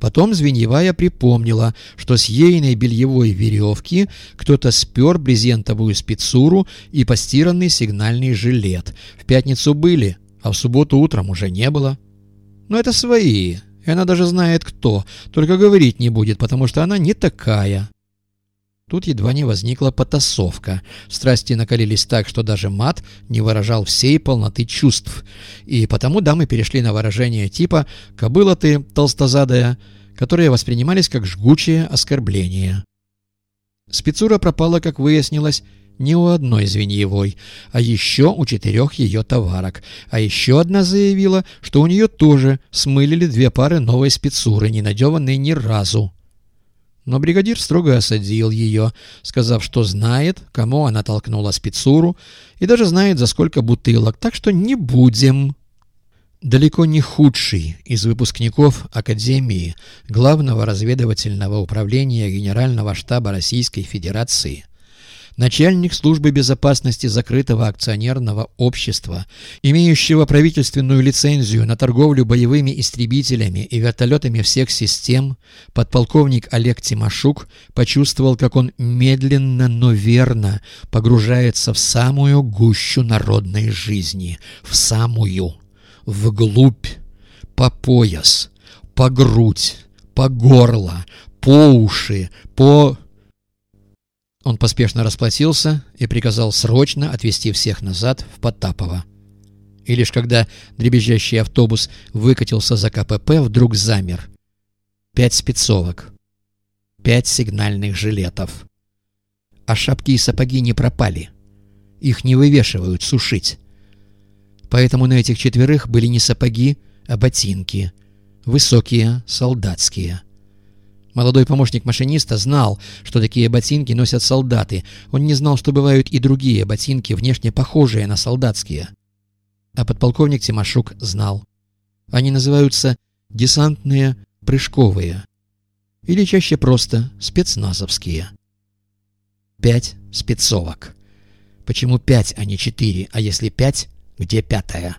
Потом Звеньевая припомнила, что с ейной бельевой веревки кто-то спер брезентовую спецуру и постиранный сигнальный жилет. В пятницу были, а в субботу утром уже не было. Но это свои, и она даже знает кто, только говорить не будет, потому что она не такая. Тут едва не возникла потасовка. Страсти накалились так, что даже мат не выражал всей полноты чувств. И потому дамы перешли на выражение типа «кобыла ты, толстозадая», которые воспринимались как жгучее оскорбление. Спецура пропала, как выяснилось, не у одной звеньевой, а еще у четырех ее товарок. А еще одна заявила, что у нее тоже смылили две пары новой спецуры, не надеванные ни разу. Но бригадир строго осадил ее, сказав, что знает, кому она толкнула спецуру, и даже знает, за сколько бутылок, так что не будем. Далеко не худший из выпускников Академии Главного разведывательного управления Генерального штаба Российской Федерации начальник службы безопасности закрытого акционерного общества, имеющего правительственную лицензию на торговлю боевыми истребителями и вертолетами всех систем, подполковник Олег Тимошук почувствовал, как он медленно, но верно погружается в самую гущу народной жизни, в самую, вглубь, по пояс, по грудь, по горло, по уши, по... Он поспешно расплатился и приказал срочно отвезти всех назад в Потапово. И лишь когда дребезжащий автобус выкатился за КПП, вдруг замер. Пять спецовок. Пять сигнальных жилетов. А шапки и сапоги не пропали. Их не вывешивают сушить. Поэтому на этих четверых были не сапоги, а ботинки. Высокие, солдатские. Молодой помощник машиниста знал, что такие ботинки носят солдаты. Он не знал, что бывают и другие ботинки, внешне похожие на солдатские. А подполковник Тимошук знал. Они называются десантные прыжковые. Или чаще просто спецназовские. Пять спецовок. Почему пять, а не четыре? А если пять, где пятая?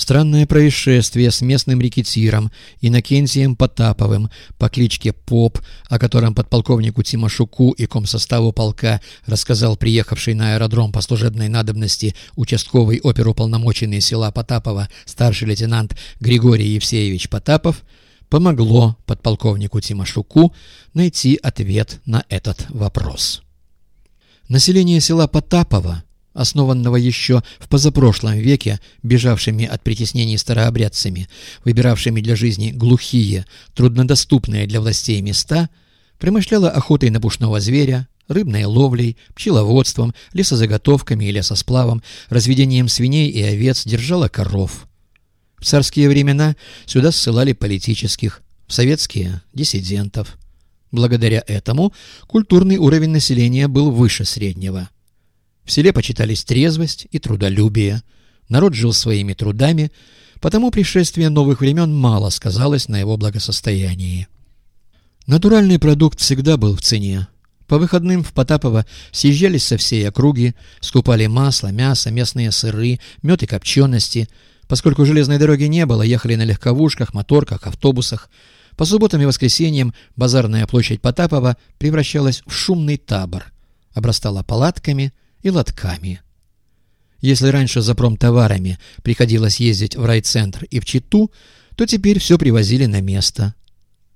Странное происшествие с местным рекетиром Иннокентием Потаповым по кличке Поп, о котором подполковнику Тимошуку и комсоставу полка рассказал приехавший на аэродром по служебной надобности участковый оперуполномоченный села Потапова старший лейтенант Григорий Евсеевич Потапов, помогло подполковнику Тимошуку найти ответ на этот вопрос. Население села Потапова основанного еще в позапрошлом веке бежавшими от притеснений старообрядцами, выбиравшими для жизни глухие, труднодоступные для властей места, промышляла охотой на пушного зверя, рыбной ловлей, пчеловодством, лесозаготовками и лесосплавом, разведением свиней и овец, держала коров. В царские времена сюда ссылали политических, в советские – диссидентов. Благодаря этому культурный уровень населения был выше среднего – в селе почитались трезвость и трудолюбие. Народ жил своими трудами, потому пришествие новых времен мало сказалось на его благосостоянии. Натуральный продукт всегда был в цене. По выходным в Потапово съезжались со всей округи, скупали масло, мясо, местные сыры, мед и копчености. Поскольку железной дороги не было, ехали на легковушках, моторках, автобусах. По субботам и воскресеньям базарная площадь Потапова превращалась в шумный табор. Обрастала палатками, и лотками. Если раньше за промтоварами приходилось ездить в райцентр и в Читу, то теперь все привозили на место.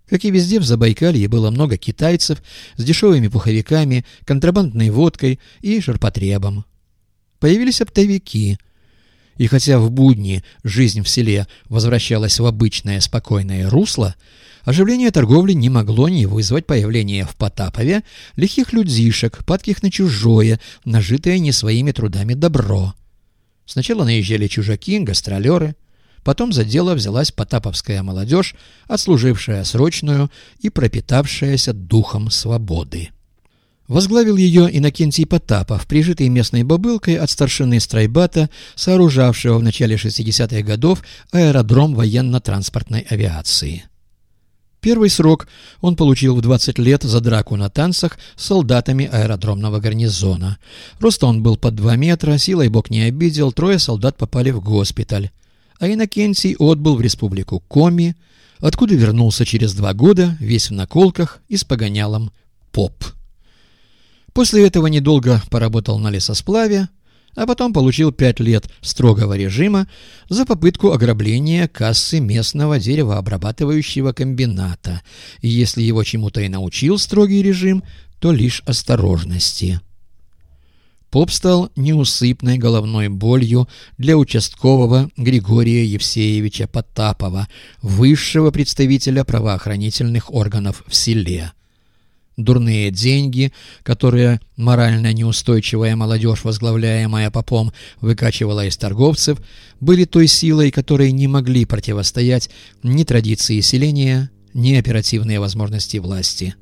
Как и везде в Забайкалье было много китайцев с дешевыми пуховиками, контрабандной водкой и ширпотребом. Появились оптовики. И хотя в будни жизнь в селе возвращалась в обычное спокойное русло, Оживление торговли не могло не вызвать появление в Потапове лихих людишек, падких на чужое, нажитое не своими трудами добро. Сначала наезжали чужаки, гастролеры, потом за дело взялась потаповская молодежь, отслужившая срочную и пропитавшаяся духом свободы. Возглавил ее Иннокентий Потапов, прижитый местной бобылкой от старшины Страйбата, сооружавшего в начале 60-х годов аэродром военно-транспортной авиации. Первый срок он получил в 20 лет за драку на танцах с солдатами аэродромного гарнизона. Роста он был под 2 метра, силой бог не обидел, трое солдат попали в госпиталь. А Иннокентий отбыл в республику Коми, откуда вернулся через два года, весь в наколках и с погонялом поп. После этого недолго поработал на лесосплаве, а потом получил пять лет строгого режима за попытку ограбления кассы местного деревообрабатывающего комбината, и если его чему-то и научил строгий режим, то лишь осторожности. Поп стал неусыпной головной болью для участкового Григория Евсеевича Потапова, высшего представителя правоохранительных органов в селе. Дурные деньги, которые морально неустойчивая молодежь, возглавляемая попом, выкачивала из торговцев, были той силой, которой не могли противостоять ни традиции селения, ни оперативные возможности власти.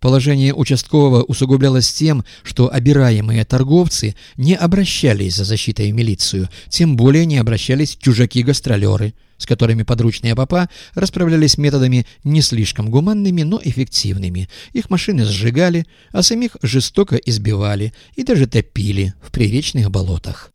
Положение участкового усугублялось тем, что обираемые торговцы не обращались за защитой в милицию, тем более не обращались чужаки-гастролеры, с которыми подручные папа расправлялись методами не слишком гуманными, но эффективными. Их машины сжигали, а самих жестоко избивали и даже топили в приречных болотах.